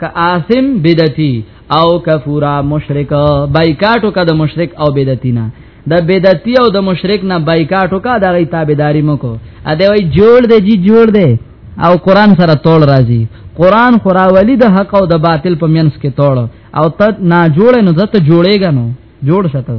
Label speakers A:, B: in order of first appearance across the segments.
A: ک آثم بدعتی او کفورا مشرک بایکاټ وکړه د مشرک او بدعتی نه د بدعتی او د مشرک نه بایکاټ وکړه د غي تابعداري مکو ا دی وای جوړ دی جی جوړ دی او قران سره تول راځي قران خورا ولی د حق او د باطل په منځ کې تول او ته نا جوړ نه زته جوړېګا نو جوړ شته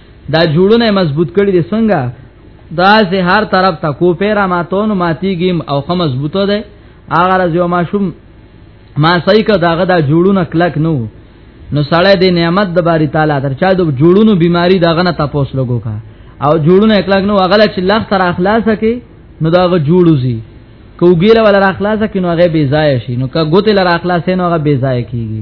A: دا جوړونه مضبوط کړی دی څنګه دا سه هر طرف ته کو پیرا ماتون ماتیګم او خه مضبوطه ده هغه راز یو ماشوم ما صحیح کا داغه دا جوړونه کلک نو نو سړی دی نعمت د باری تعالی تر چا د جوړونو بیماری داغه نه تاسو لګو کا او جوړونه کلک نو هغه چې لغ تر اخلاص کی نو داغه جوړوزی کوګیله ولا اخلاص کی نو هغه بی ځای شي نو کا ګوتل را اخلاص نو هغه بی ځای کیږي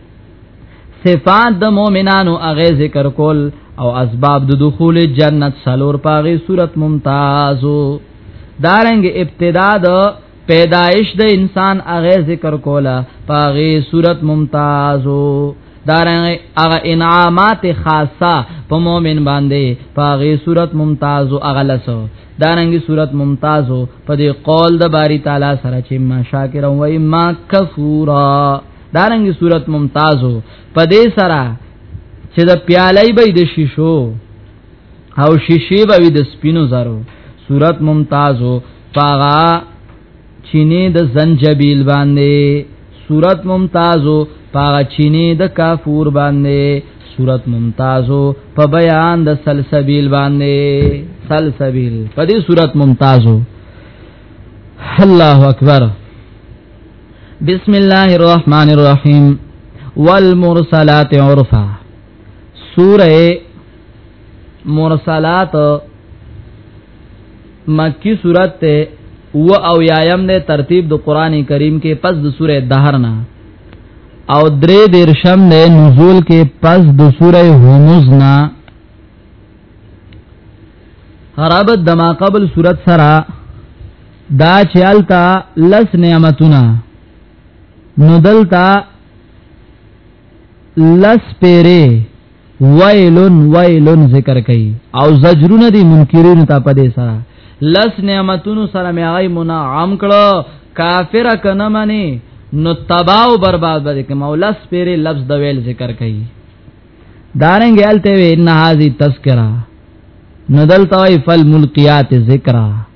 A: صفات د مؤمنانو هغه ذکر کول او اسباب د دخول جنت سلور پاغي صورت ممتازو دارنګ ابتدا د پیدایش د انسان هغه ذکر کولا پاغي صورت ممتازو دارنګ هغه انعامات خاصه په مؤمن باندې پاغي صورت ممتازو هغه لسو دارنګي صورت ممتازو په دې قول د باری تعالی سره چې ما شاکر او ما کفورا دارنګي صورت ممتازو په دې سره چې د پیالای به د شیشو او شیشې به د سپینو زرو صورت ممتازو پاغا چینه د زنجبیل باندې صورت ممتازو پاغا چینه د کافور باندې صورت ممتازو په بیان د سلسبیل باندې سلسبیل په دې صورت ممتازو الله اکبر بسم الله الرحمن الرحیم والمرسلات عرفا سوره مرسلات مکی سورت ته و او یایم نه ترتیب د قران کریم کې پس د سوره دهر نه او درې درشم نه نزول کې پس د سوره هومز نه حرابت دما قبل صورت سره دا چې التا لس نعمتونه نو دلتا لس پیره ویلن ویلن ذکر کئ او زجرونه دي منکرین ته پدې سره لس نعمتونو سره مې هغه منعام کړو کافر کنه منی نو تباہ او برباد به کې مولا سپیره لفظ د ویل ذکر کئ دارنګ الته وی ان هاذی تذکرہ ندل توای فل ملقیات ذکرہ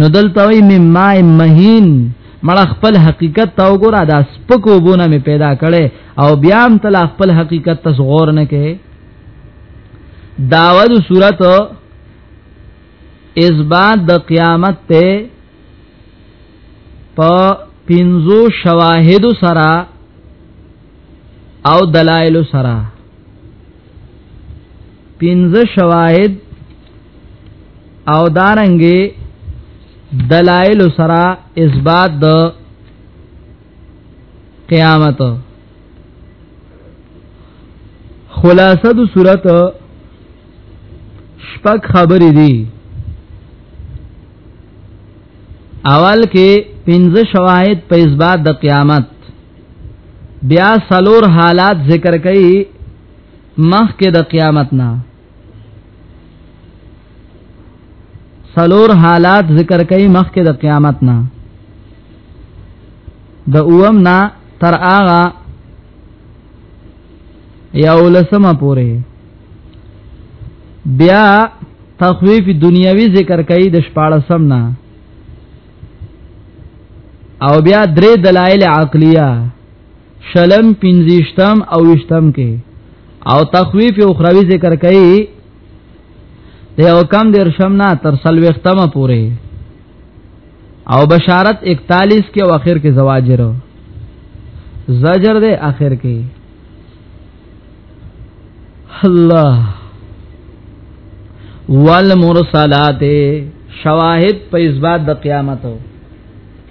A: نو دلته وی مما مهین مړه خپل حقیقت تا وګوره دا سپکو بونه می پیدا کړي او بیا هم تل خپل حقیقت ته غور نه کوي داود صورت اثبات د قیامت ته په پنځو شواهد سره او دلایل سره پنځه شواهد او دارنګي دلائل سرا اثبات د قیامت خلاصه د صورت شپږ خبرې دي اول کې پنځه شواهد په اثبات د قیامت بیا سلور حالات ذکر کړي مخ کې د قیامت نه سلور حالات ذکر کوي مخکې د قیامت نه د اوم نه تر آغا یا ولسمه پوره بیا تخویف دنیوي ذکر کوي د شپاړسم نه او بیا درې دلایل عقلیه شلم پنځشتم او وشتم کې او تخویف اخروی ذکر کړي د یو کم دیر شم نه تر سلوختمه پورې او بشارت 41 کې او اخر کې زواجر زجر دے اخر کې الله والمرسلات شواهد په اثبات د قیامت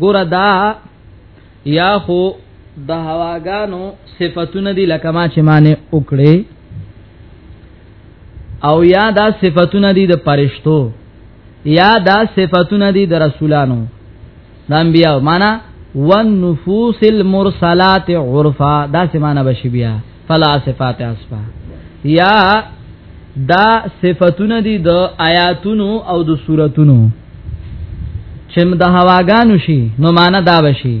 A: ګور دا یا خو د هواګانو صفاتونه دي لکه ما چې معنی وکړي او یا دا صفاتونه دي د پرشتو یا دا صفاتونه دي د رسولانو د انبیاء معنا والنفوس المرسلات عرفا دا سمانه بشي بیا فلا صفات اسفا یا دا صفاتونه دي د آیاتونو او د سوراتونو چې د هواګانو شي نو معنا دا بشي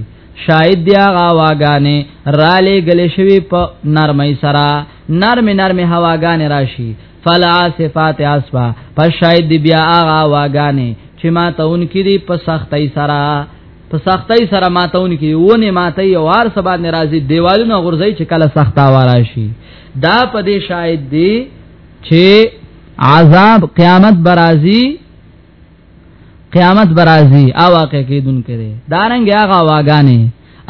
A: شاید دی هغه واګانې را لېګلې شوی په نرمۍ سره نرمې نرمې هواګانې راشي فلا صفات اسفا پس شاید دی بیا هغه واګانې چې ما ته اونکې دي په سختۍ سره په سختۍ سره ماتون کې ونه ماتي او هر سبا ناراضي دیوالونه غورځي چې کله سخت آوارا شي دا په دې شاهد دی چې عذاب قیامت برازي قیامت برازي او واقع کېدون کړي دارنګ هغه واغانې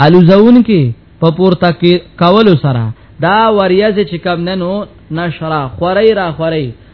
A: الوزون کې په پورته کې کول سره دا وریاز چې کم ننو نشرا خوري را خوري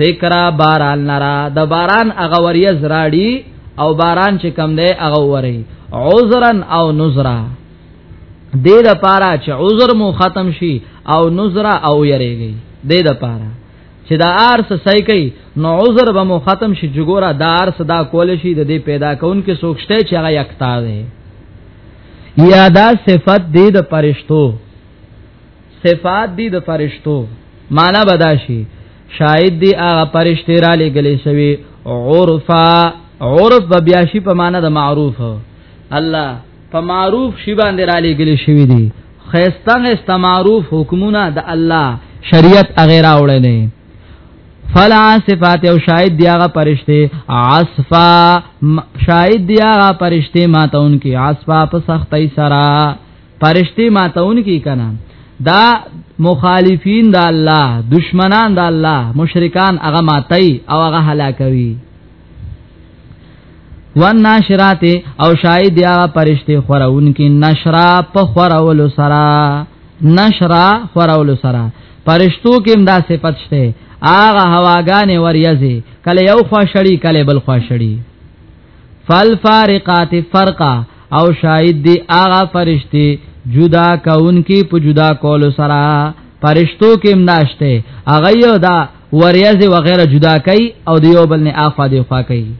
A: ذکر باران نرا د باران هغه وریز راړي او باران چې کم دی هغه وری عذرا او نذرا دې د پاره چې عذر مو ختم شي او نذرا او یریږي دې د پاره چې دا ارس صحیح کوي نو عذر به مو ختم شي جګورا دا ارس دا کول شي د دې پیدا کون کې سوچته چې هغه یکتا ده یا دا صفت دې د پرشتو صفات دي د فرشتو معنا بداشي شاید دی هغه پرشته را لګلې شوی عرفا عرف به بیا شي په معنا د معروف الله په معروف شی باندې را لګلې شوی دی خيسته خيسته معروف حکمونه د الله شریعت اغیرا وړل نه فلا صفات او شاهد دی هغه پرشته عصفا شاهد دی هغه پرشته ماته انکی عصفا په سختۍ سره پرشتي ماتون کی کنه دا مخالفین د الله دشمنان د الله مشرکان هغه ماتي او هغه هلاکوي والناشرات او شاید یا پرشتي خورون کی نشرا په خورول سرا نشرا خورول سرا پرشتو کې دا صفت شته آغا هواګانې وریازي کله یو خوا شړی کله بل خوا شړی فالفارقات فرقا او شاید دی آغا فرشتي جدا کون کی په جدا کولو سره فرشتو کې امداشته اغه یو دا وریاز وغیرہ جدا کوي او دیو بل نه آفا دی خوا کوي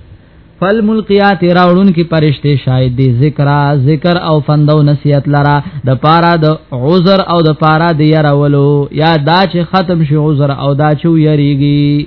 A: فالملقیات راوړون کی پرشته شاید دی ذکر ذکر او فندو نصیحت لرا د پارا د عذر او د پارا د یراولو یا دا چې ختم شي عذر او دا چې یریږي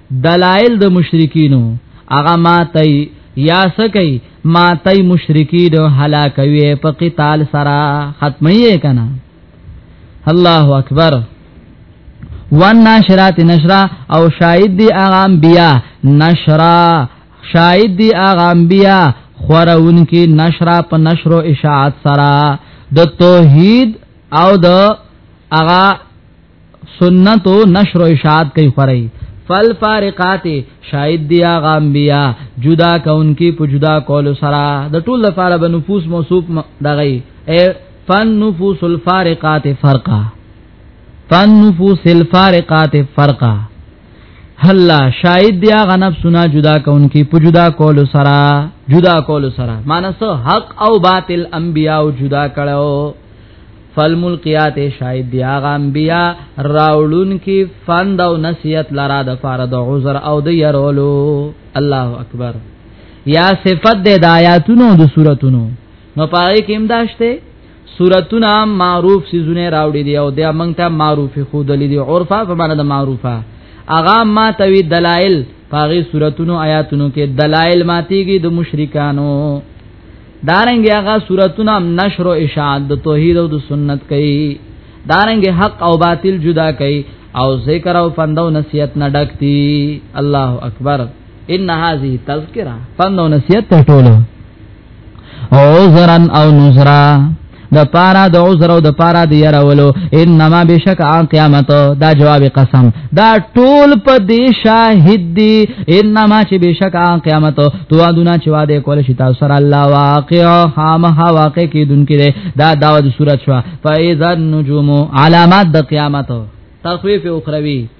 A: دلائل د مشرکینو هغه ماته یا سکی ماته مشرکین هلاکوي په قتال سره ختمي کنا الله اکبر وان ناشرات نشرا او شاهد دی اغا انبیاء نشرا شاهد دی اغا انبیاء خورون کی نشرا په نشرو اشاعت سرا د توحید او د اغا سنتو نشر اشاعت کوي خوري فل فارقات شاید دی آغا انبیاء جدا کونکی په جدا کول سره د ټول لپاره به نفوس موصوف دغی اے فن نفوس الفارقات فرقا فن نفوس الفارقات فرقا هلا شاید دی آغا نفسنا جدا کونکی په جدا کول سره جدا کول سره مانسو حق او باطل انبیاء جدا کړو فالملقیات شاید دی آغا انبیاء راولون کی فند او نصیحت لرا د فار د عذر او د يرولو الله اکبر یا صفت د آیاتونو د سوراتونو نو پاره کې امداشته سوراتونه معروف سيزونه راوړي دي او د امنګ ته معروف خود لري عرفه په معنا د معروفه اغا ما توی دلائل پاغي سوراتونو آیاتونو کې دلائل ماتيږي د مشرکانو دارنګ هغه صورتونه نشر او اشاعت د توحید او د سنت کوي دارنګ حق او باطل جدا کوي او ذکر او فند او نصیحت نه ډکتی الله اکبر ان هذه تذکرہ فند او نصیحت ټوله او زرن او نذرا د پارا د عذر او د پارا د يرولو انما بشک ان قیامت دا جواب قسم دا ټول په دې شاهد دي انما چې بشک ان قیامت تو ادونه چې واده کول شي تاسو سره الله واقع هم ها واقع کیدونکې ده دا داو د صورت شو فاذا النجوم علامات د قیامت تخویف اخروی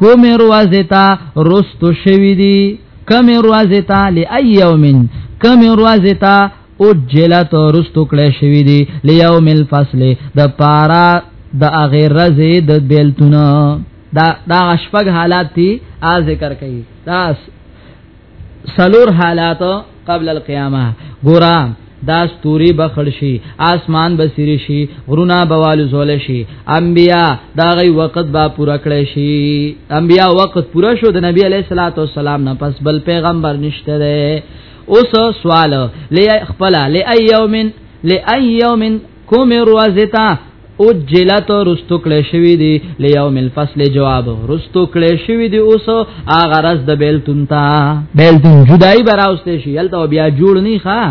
A: کوم روازه تا رستو شوی دی کوم روازه تا لای یومن کوم روازه تا او جلت رستو کړی شوی دی لیوم الفصل د پارا د اغه رزه د بیلتونه دا دا شپږ حالات دي ا ذکر کوي دا سلور حالات قبل القيامه ګورا دا ستوري بخړ شي اسمان بصیر شي غرونا بوال زول شي انبیا دا غي وخت با پورا کړی شي انبیا وخت پورا شو د نبی علیہ الصلوۃ والسلام نه پس بل پیغمبر نشته ده اوس سوال لې خپل لې ایومن لې ایومن کوم روزتا او جلات رستو کړي شوی دی لیوم الفصل جواب رستو کړي شوی دی اوس هغه رز د بیلتون تا بیلتون جدای براوسته شي یلته بیا جوړ نه ښا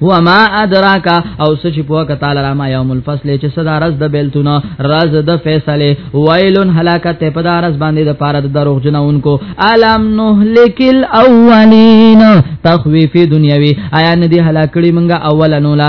A: وما ادراک او سچ په وخت تعالی را ما یوم الفصل چې صدا رز د بیلتون رز د فیصله ویلن هلاکت په دا رز باندې د پاره د دروغ جنونکو الم نهلکل اولین تخویف دنیوی آیا ندی هلاکړي منګه اولنولا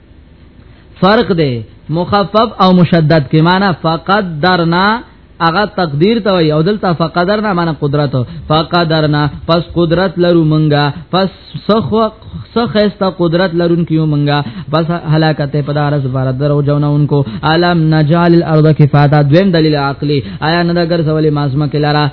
A: فرق دی مخفف او مشدد کې معنی فقط درنا اغا تقدیر ته وي او دلته فقدرنا معنی قدرت فقدرنا پس قدرت لرو منګه پس سخ سخ است قدرت لرون کیو منګه پس هلاکت په دارس بار درو جونونکو علم نجال الارض کفاتا دویم دلیل عقلی آیا نه دګر سوال مازما کلارا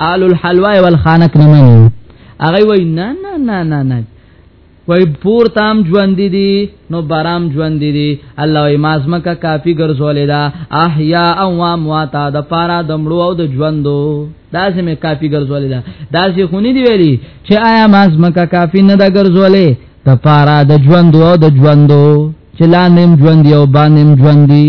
A: آل الحلوا والخانق نه مني هغه وای نه نه نه نه نه وای پور تام ژوند دي نو برام ژوند دي الله ای مازمه کا کافی ګرځولې دا احیا او اموات د پارا د مړو او د ژوندو دا سه مې کافی ګرځولې دا دا سه خونی دی ویلي چې آیا مازمه کا کافی نه دا ګرځولې د پارا د ژوندو او د ژوندو چې لا نیم ژوند یو باندې ژوند دي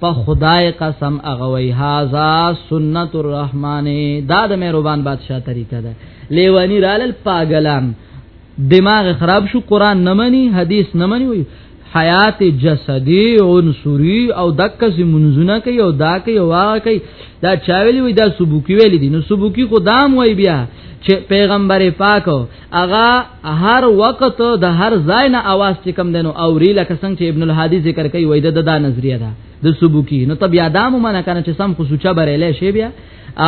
A: په خدای قسم اغوي هاذا سنت الرحمن دا د مهربان بادشاہ طریقه ده لیوانی رالل پاګلان دماغ خراب شو قران نه مني حدیث نه مني وي حیات جسدی عنصری او دک سی منزونه کوي او دا کوي او هغه کوي دا چا ویلی وي دا سبوکی ویلی دي نو سبوکی خدام وای بیا چې پیغمبر پاک اغا هر وخت د هر ځای نه आवाज چې کم دینو او ری لکه څنګه چې ابن الهادی ذکر کوي وای د دا نظریه ده د سبوکی نو طب یادامو منه کنه چې سم خو سوچا بریلې شی بیا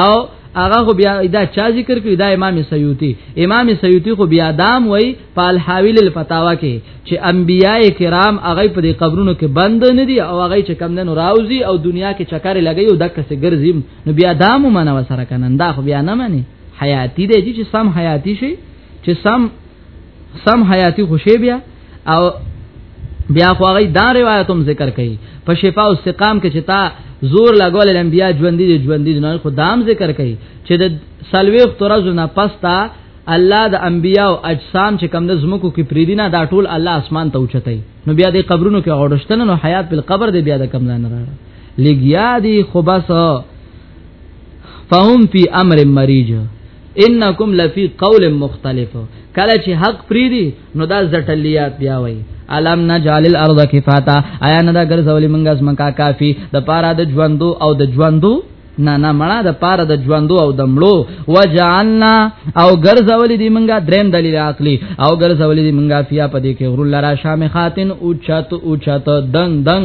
A: او هغه خو بیا دا چا ذکر کړی دا امام سیوطی امام سیوطی خو بیا دام وای په الحاویل الفتاوا کې چې انبیای کرام هغه په دې قبرونو کې بند نه دي او هغه چې کم نه راوځي او دنیا کې چکر لګي او دک سه ګرځي نو بیا دام منه وسره کنن دا خو بیا نه مني حیاتی دی چې سم حیاتی شي چې سم سم حیاتی خوشي بیا او بیا خو هغه دا روایت هم ذکر کړي په شفاء او استقام کې چې تا زور لګول انبیا ژوند دي ژوند دي نه خدام ذکر کړي چې د سلويخ ترز نه پستا الله د انبیا او اجسام چې کم د زمکو کې پریدي نه دا ټول الله اسمان ته اوچتای نو بیا د قبرونو کې اورشتنه نو حیات په قبر دی بیا د کم نه نه لګیا دي خو بس فهم فی امر مریج انکم لفی قول مختلف کله چې حق پری دی نو دا زټلیات بیا وای علم نجعل الارض کفاتا آیا نه دا ګرځولې مونږه اسمکا کافی د پاره د ژوندو او د ژوندو نه نه مړه د پاره د ژوندو او د مړو وجعلنا او ګرځولې دی مونږه دریم دلیل عقلی او ګرځولې دی مونږه فیا پدې کې غرول را شامخاتن اوچت اوچت دنګ دنګ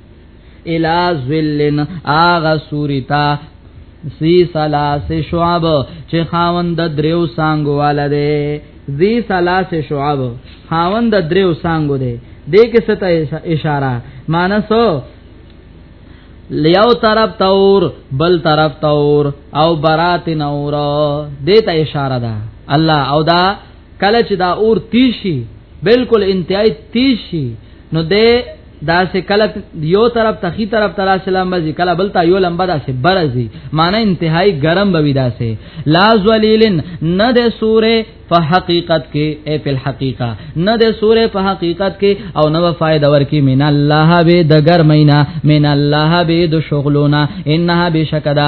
A: الا ذلن اغا سوریتا سی سلاس شعب چې خاوند دریو سانګو والا دی ذی سلاس شعب خاوند دریو سانګو دی دې کې ست اشاره مانسو لیو طرف تور بل طرف تور او برات نور دې ته اشاره ده الله او دا کله چې دا اور تیشي بالکل انتهای تیشي نو د دا سه کله یو طرف ته خي طرف ته راسلام بزي کله بل ته یو لمبه دا سه برزي معنی انتهائی گرم بوي دا سه لا ذلیلن نه د سوره په حقیقت کې اے په حقیقت نه د سوره په حقیقت کې او نو فائدہ ورکی من الله به د گرمینا من الله به د شغلونا انها بشکدا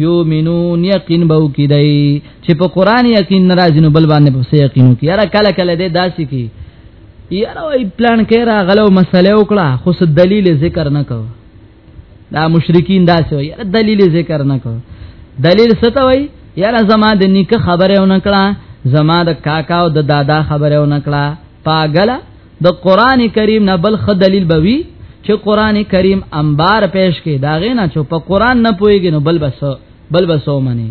A: یومنون یقین بو کی دی چې په قران یقین ناراضی نو بل باندې په یقینو کی یاره کله کله دې داسې کی یاره وای پلان کې را غلو مسله وکړه خو څه دلیل ذکر نه کو دا مشرکین داسې وای یاره دلیل ذکر نه کو دلیل څه ته وای یاره زما د نیکه خبره ونکړه زما د کاکا او د دادا خبره ونکړه پاګلا د قران کریم نه بل خ دلیل بوي چې قران کریم انبار پیش کې داغه نه چې په قران نه پويږي نو بل بس بل بسو منی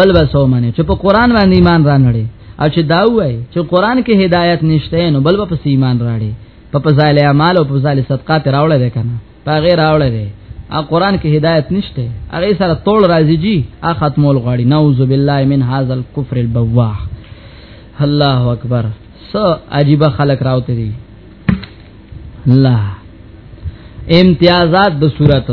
A: بل بسو منی چې په قران باندې ایمان را نړي او چې دا وای چې قران کې هدایت نشته نو بل په ایمان راړي په فضایل اعمال او فضایل صدقات راوړل کنه هغه راوړل دي ا قران کې هدایت نشته هغه سره تول راځي جی ا ختمول غواړي نعوذ بالله من هاذا الكفر البواح الله اکبر س عجیب خلق راوته دي الله امتیازات د صورت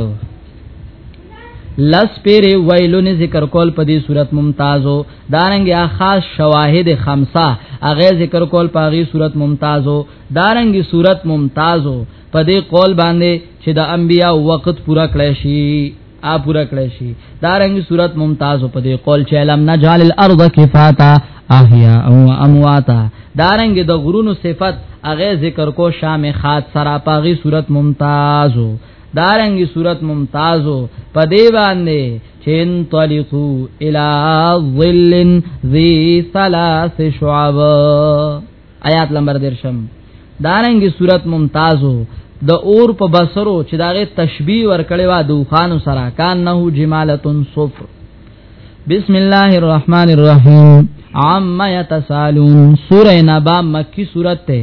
A: لس پیر ویلون ذکر کول په دې صورت ممتازو دارنګ یا خاص شواهد خمسه اغه ذکر کول په غي صورت ممتازو دارنګي صورت ممتازو په دې قول باندې چې د انبیا وخت پورا کړی شي ا پورا کړی شي دا رنګ صورت ممتاز په دې قول چې لم نجعل الارض کفاتا احیا او امواتا دا رنګ د غرونو صفت اغه ذکر کو شام خاط سرا پاغي صورت ممتاز دا رنګ صورت ممتاز په دې باندې چین طلقو الى ظل ذی ثلاث شعب آیات نمبر درشم دارنګي صورت ممتازو د اور په بسرو چې داغه تشبیه ورکړي وا دوخانو سره کان نه جمالتون صفر بسم الله الرحمن الرحیم عما یتسالون سوره نبا مکی سورته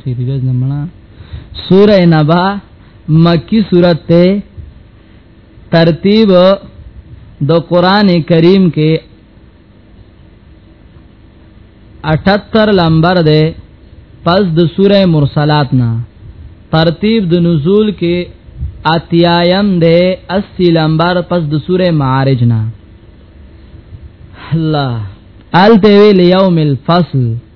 A: خیری ورځ نه مړه سوره نبا مکی سورت ته ترتیب د قران کریم کې 78 لمبر ده پس د سوره مرسلات نه ترتیب د نزول کې اتیایم ده 80 لمبر پس د سوره معارج نه الله الته ویل یوم الفصل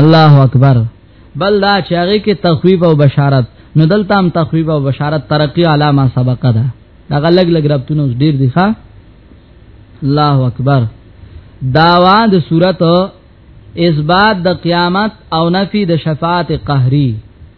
A: الله اکبر بل دا چې هغه کې تخویب او بشارت نو دلته هم تخویب او بشارت ترقی علامه سبق ده دا غلګ لګ ربطونه اوس ډیر دي ښا الله اکبر داوا د صورت اثبات د قیامت او نفی د شفاعت قهری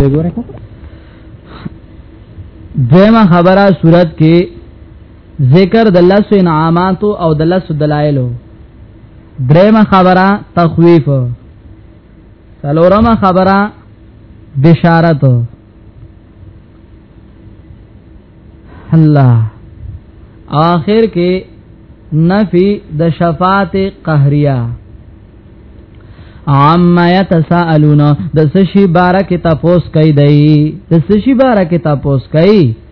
A: وګوره کو دیمه خبره صورت کې ذکر د لس انعامات او د لس دلایل دریمه خبره تخویف سلورمه خبره بشارت الله آخر کې نفی د شفاعت قهریه عما يتساءلون د سشي بارکه تاسو کوي دی د سشي بارکه تاسو کوي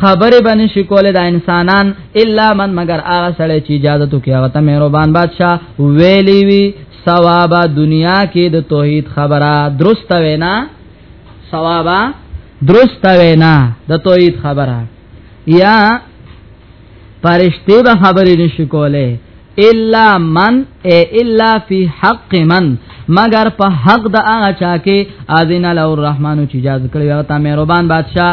A: خبره باندې شکول دا انسانان الا من مگر هغه سړی چې اجازه تو کې هغه ته مهربان بادشاہ ویلی وی ثوابا دنیا کې د توحید خبره درست وینا ثوابا درست وینا د توحید خبره یا پرشتي به خبرې نشي کوله الا من اے الا فی حق من مگر په حق د هغه چا کې اذن له الرحمن چې جاز کړی هغه ته مهربان بادشاہ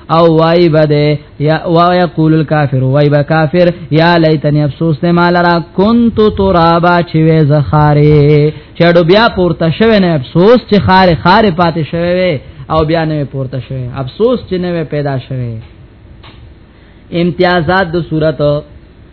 A: او وای بده یا وای یقول الکافر وای با کافر یا لیتنی افسوس ته مال را کنت ترابا چې وې زخاره چړو بیا پورته شوه نه افسوس چې خاره خاره پاتې شوه او بیا نه پورته شوه افسوس چې نه پیدا شوه امتیازات د صورت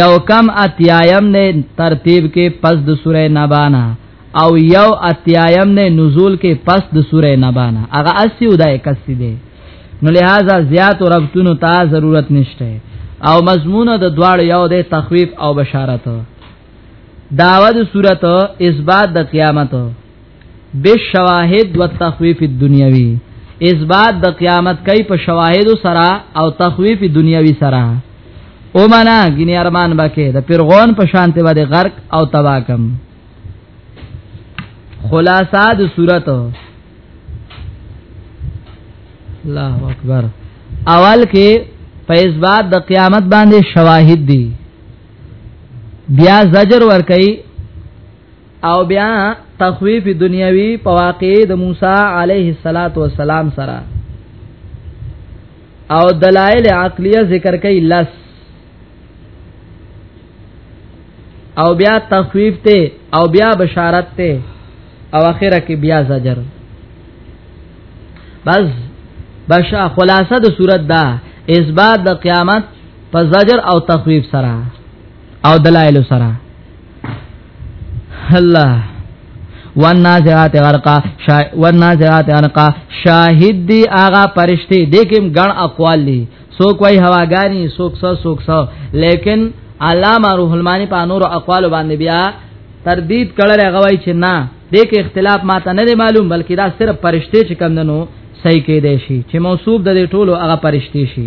A: یو کم اتیایم نه ترتیب کې پس د سوره نبانا او یو اتیایم نه نزول کې پس د سوره نبانا هغه اسی او دای کسی دی نو لہذا زیات او ربطونو ته ضرورت نشته او مضمون د دواړو یو د تخویف او بشارت داوود صورت اثبات د قیامت بالشواهد والتخويف الدنيوي اثبات د قیامت کوي په شواهد سره او تخويف دنیوي سره او منا غنی ارمان بکې د پیرغون په شانته باندې غرق او تباکم خلاصہ د صورت الله اکبر اول کې په اثبات د قیامت باندې شواهد دي بیا زجر ور کوي او بیا تخویف دنیوي په واقع د موسی علیه الصلاۃ والسلام سره او دلایل عقلیه ذکر کوي لس او بیا تخویف ته او بیا بشارت ته او اخره کې بیا زجر بس بشا خلاصه د صورت دا اثبات د قیامت په زجر او تخویف سره او دلائل سره الله والنازعات غرقا شا... والنازعات غرقا شاهد دی آغا پرشتي دیکم ګڼ اقوال دي سوک وای هواګانی سوک سو سوک سو لیکن علامه روح المانی په نور اقوال باندې بیا تردید کړل غوای چې نه دې کې اختلاف ماته نه معلوم بلکې دا صرف پرشته چې کم دنو صحیح کې دی شي چې موصوف د ټولو هغه پرشته شي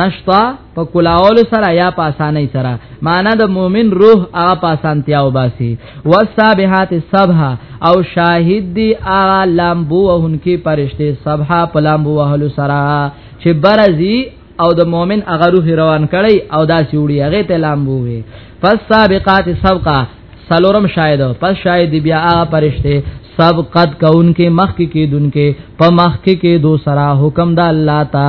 A: نشتا په کلاول سره یا په اسانۍ سره معنا د مؤمن روح هغه په اسانتیا وباسي والسابحات الصبح او شاهد دی هغه لامبو وهونکي پرشته صبح په لامبو وهلو سره چې برزي او د مؤمن هغه روح روان کړي او دا سیوړي هغه ته لامبو وي فالسابقات سبقا سلورم شاهد پس شاهد بیا هغه پرشته سب قد کون کې مخ کې کېدون کې په مخ کې کې دو سرا حکم د الله تا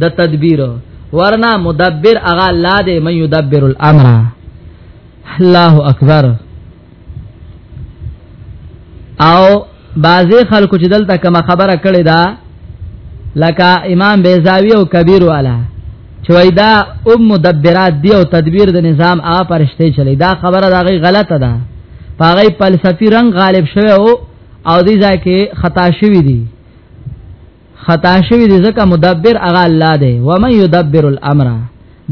A: د تدبیر ورنا مدبر اغا الله دې من يدبر الامر الله اکبر او بعضی خلکو چې دلته کوم خبره کړې ده لکه امام بیزاوی او کبیر والا چې وای دا ام مدبرات دی او تدبیر د نظام آ پرشته چلی دا خبره دا غي غلطه ده پاغی فلسفي رنگ غالب شوی او او دې ځکه خطا شوی دی خطا شوی دی ځکه مدبر هغه الله دی و من یدبر الامر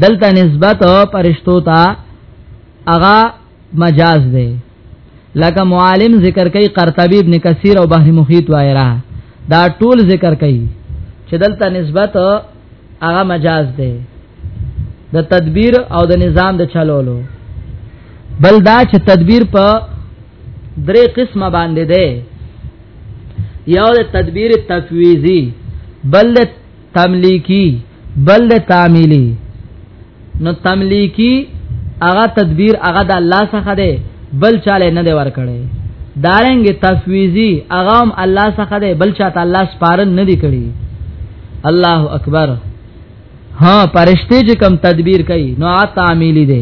A: دلته نسبت پرشتو ته هغه مجاز دی لکه معالم ذکر کوي قرطبي ابن کثیر او بحر محیط وایرا دا ټول ذکر کوي چې دلته نسبت هغه مجاز دی د تدبیر او د نظام د چلولو بل دا چې تدبیر په درې قسمه باندې ده یو د تدبیر تفویزی بل د تملیکی بل د تعمیلی نو تملیکی هغه تدبیر هغه د الله څخه ده بل چاله نه دی ورکړي دارنګ تفویزی هغه هم الله څخه ده بل چاته الله سپارن نه دی کړی الله اکبر ها پرشته چې کم تدبیر کوي نو آ تعمیلی ده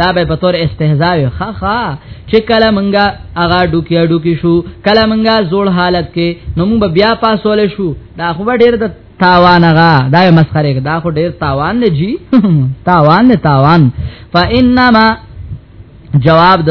A: دا به په تور استهزاء وي خا خا چې کله منګه اغا ډوکی ډوکی شو کله منګه زوړ حالت کې نو موږ بیا پاسول شو دا خو ډیر د تاوان غا دا مسخره دا خو ډیر تاوان نه جی تاوان نه تاوان فانما جواب د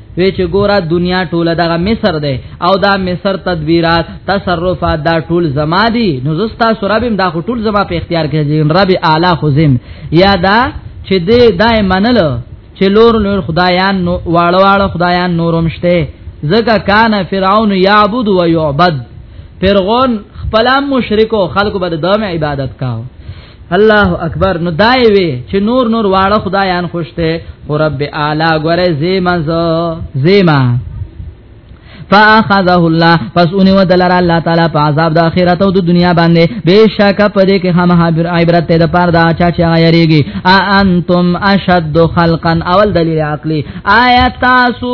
A: وی چې ګوره دنیا ټوله دغه مصر ده او دا مصر تدبیرات تصرفات دا ټول زما دي نو زستا سرابم دا ټول زما په اختیار کې دي رب اعلی خزم یا دا چې دې دای منل چې لور لور خدایان نو واړه واړه خدایان نورم شته زکه کان فرعون یعبد و یعبد فرعون خپل مشرک او خلق بد دم عبادت کاو الله اکبر نو دای وی چې نور نور واړه خدایان خوشته خو رب اعلی غره زیما زیما فاخذه الله پس اونې ودلر الله تعالی په عذاب د اخرت او د دنیا باندې بشک په دې کې هم حبر عبرت ته د پاره دا چا چې غیریږي انتم اشد خلقا اول دلیل عقلی آیات تاسو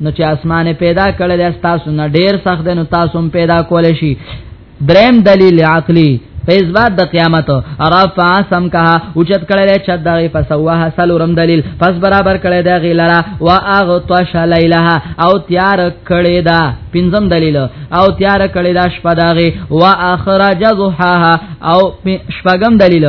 A: نو چې اسمان پیدا کړل تاسو نه ډیر سخت دی نو تاسو هم پیدا کول شي دریم دلیل عقلی فیض بعد د قیامت رفع سم کها اوچت کړل چې دغه فسوه سلورم دلیل پس برابر کړل د غیلرا واغطش لیلها او تیار کړی دا پنځم دلیل او تیار کړی دا شپه دغه واخرج ضحاها او شپږم دلیل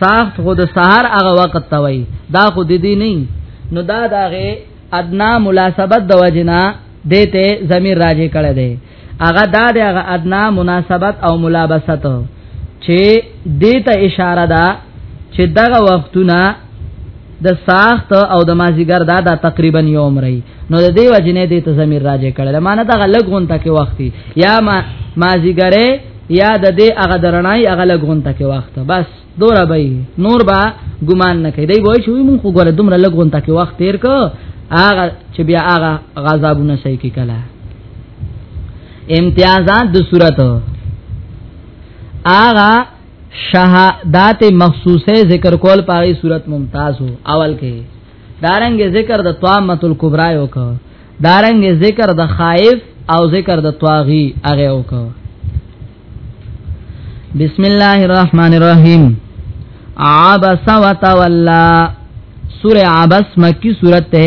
A: ساخت خو د سحر هغه وخت ته وای دا خو د دې نه نو دا دغه ادنا مناسبت د وجنا دته زمير راځي کړه دی هغه دا د هغه ادنا مناسبت او ملابست چې دته اشاره ده چې دغه وختونه د ساخت او د مازیګر دا دا تقریبا یو عمرې نو د دې وجنې د ته زمير راځي کړل معنی دا لګون ته کې وختي یا ما مازیګرې یا د دې هغه درنای هغه لګون ته کې وخت بس دورا به نور با ګمان نه کوي دی وای شو مون خو ګره دومره لګون ته کې وخت تیر کو هغه چې بیا هغه غذابونه صحیح کې کلا امتیازات د صورت هغه شهادت مخصوصه ذکر کول پاغي صورت ممتاز اول کې دارنګ ذکر د طامه الکبرى یو کو دارنګ ذکر د خائف او ذکر د طاغي هغه یو کو بسم الله الرحمن الرحیم عبس وتولى سوره عبس مکی سورته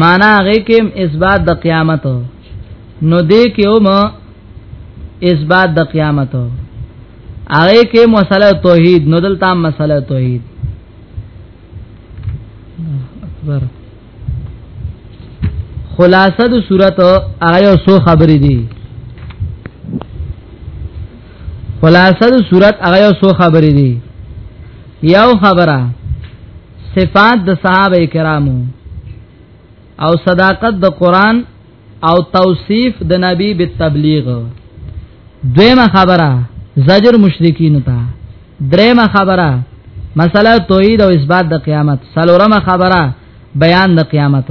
A: معنا هغه کې اثبات د قیامت نو دې کې هم اثبات د قیامت هغه کې مسله توحید نو دلته مسله توحید اکبر خلاصه د صورت آیا سو خبرې دي خلاصه د صورت آیا سو خبرې دي یو خبره صفات د صحابه کرامو او صداقت د قران او توصیف د نبی بالتبلیغ دویمه خبره زجر مشرکین ته دریمه خبره مسله توحید او اثبات د قیامت سلورمه خبره بیان د قیامت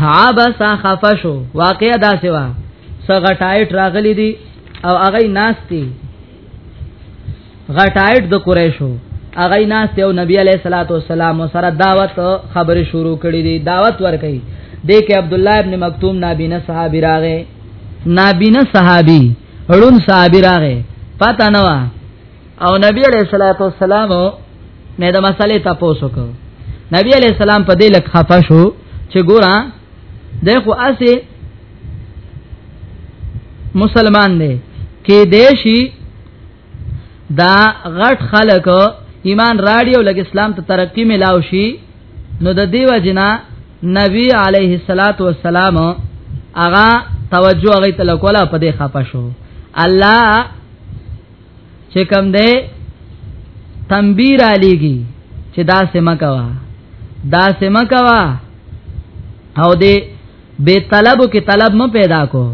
A: عبس خفشو واقع دا سوا سغټایټ راغلی دی او هغه ناشتي غټایټ د قریشو هغه ناشتي او نبی علیہ الصلوۃ والسلام سره دعوت خبرې شروع کړې دي دعوت ورکړي دې کې عبد الله ابن مکتوم نابینه صحابي راغې نابینه صحابي اړون صحابي راغې پتا نه او نبی علیہ الصلوۃ والسلام نه د مسلې تاسو کو نبی علیہ السلام په دې لک خفه شو چې ګورا دغه اسه مسلمان دی کې دیشي دا غټ خلک ایمان راړي او لګ اسلام ته ترقی ملاو شي نو د دیو جنا نبی علیه الصلاۃ والسلام اغا توجه غي تل کولا په دې خپه شو الله چې کم ده تنبیر علیږي چې دا سما کوا دا سما کوا او دې به طلب کې طلب م پیدا کو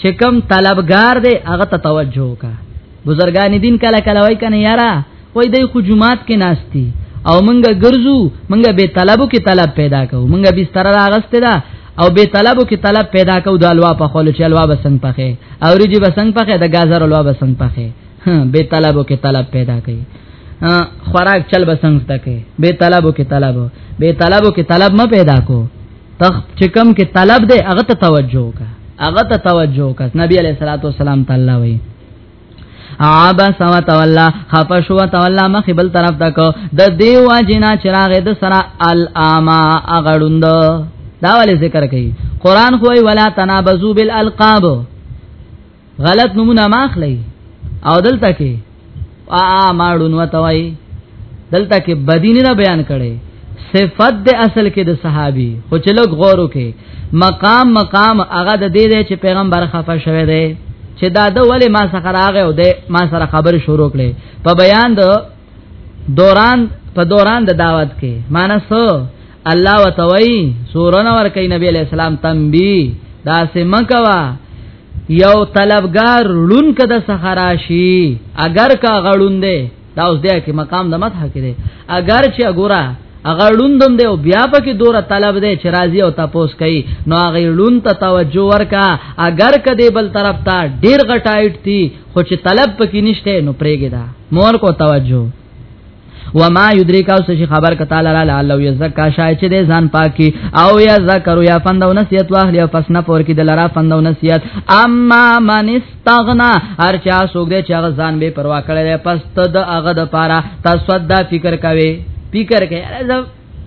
A: چې کم طلبگار دې هغه ته توجه کا بزرګان دین کله کله وای کنه یارا وای دې خو جمعات کې ناشتي او منګه ګرځو منګه به طلبو کې طلب پیدا کو منګه بستر راغسته دا او به طلبو کې طلب پیدا کو د الوا په خول چې الوا بسنګ پخې او ریجی بسنګ پخې د گازر الوا بسنګ پخې به طلبو کې طلب پیدا کړي خوراک چل بسنګ تکې به طلبو کې طلب به طلبو کې طلب ما پیدا کو تخ چې کم کې طلب دې هغه ته توجه کا هغه ته توجه کا نبی علیہ الصلوۃ والسلام تعالی وایي عبس و تولا خفش و تولا مخ بل طرف تک د دیو جنا چراغ د سرا الاما اغړوند دا ولې ذکر کوي قران خو ولا تنابزو بالالقاب غلط نمونه ماخلی او دلته کې ا ماړون وتوي دلته کې بدینه بیان کړي صفت د اصل کې د صحابي خو چلو غورو کې مقام مقام هغه د دې چې پیغمبر خفه شوه دی چې دا د ولې ما سره راغی او د ما سره خبرې شروع کړي په بیان د دوران په دوران د دعوت کې مانس الله وتوي سورن ور کوي نبی علیہ السلام تنبی دا سم کوا یو طلبگار لون کده سخراشی اگر کا غړوندې دا اوس دی کې مقام د مدح کې دی اگر چې وګوره هغه لوندم دی او بیا پکې دوره طلب دی چې راضی او تپوس کوي نو هغه لوند ته توجه ورکا اگر کدی بل طرف ته ډیر غټایټ دی خو چې طلب پکې نشته نو پرېګی دا مور کو توجه وما یدریک او سشي خبر ک تعالی را الله یزکا شای چې دې ځان پاکي او یا ذکر یا فندو نسیت واخلی او پس نه پور کې دلرا فندو نسیت اما من تاغنا هر چا سوګ دې چې هغه ځان به پروا کړی پس ته د هغه د پاره تصدا فکر کوي فکر کوي زه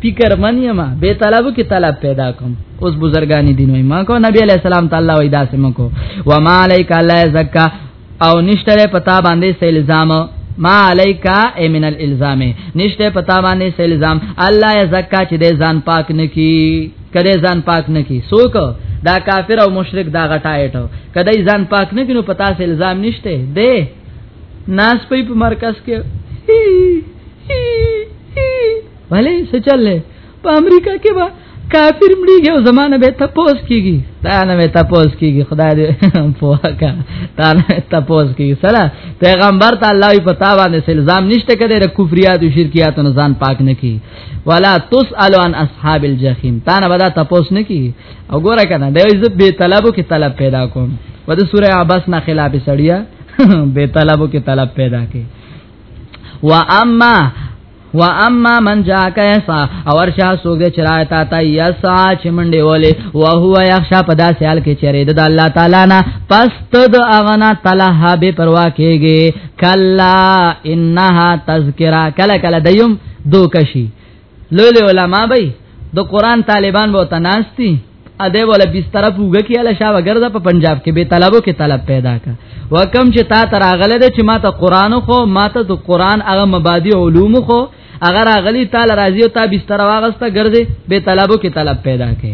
A: فکر منی ما به طلب کې طلب پیدا کوم اوس بزرګانی دین وای ما کو نبی علی السلام تعالی وای داسې مکو و ما علیک الله زکا او نشتره پتا باندې سې الزام ما علیکا امن الالزام نشته پتا باندې سې الزام الله زکا چې دې ځان پاک نکي کله ځان پاک نه کی سوک دا کافر او مشرک دا غټایټ کله ځان پاک نه کینو پتا سه الزام نشته دی ناس په مرکز کې ولی څه چللې په امریکا کې با کافر مړیږي او زمانه به تپوس کیږي تا نه به تپوس کیږي خدای دې پوهکا تا نه تپوس کیږي سره پیغمبر تعالی په تاوانه الزام نشته کړي د کفریات او شرکیات نه ځان پاک نه کی ولا تسأل عن اصحاب الجحیم تا نه ودا تپوس نه کی او ګوره کنه د عزت به طلبو کې طلب پیدا کوم و د سوره عباس نه خلاف سړیا به طلبو کې طلب پیدا کی و اما و اما من جا کیسا اور شاه سوګ دې چرای تا تا یسا چمنډې ولې او هو یخشا پدا سیال کې چرې د الله تعالی نه پس تد اغنا تلها به پروا کېږي کلا انها تذکرہ کلا کلا دیم دوکشي لوی لوی علما به د قران طالبان به تناستی ا دې ولا بستر پوګه کې اله شاو ګرځه په پنجاب کې به طلبو کې طلب پیدا کا وکم چې تا تر اغله دې چې ما ته قران خو ما ته د قران هغه مبادی علوم خو اگر اغلی تعالی راضی او تا بستر واغسته ګرځي به طلبو کې طلب پیدا کې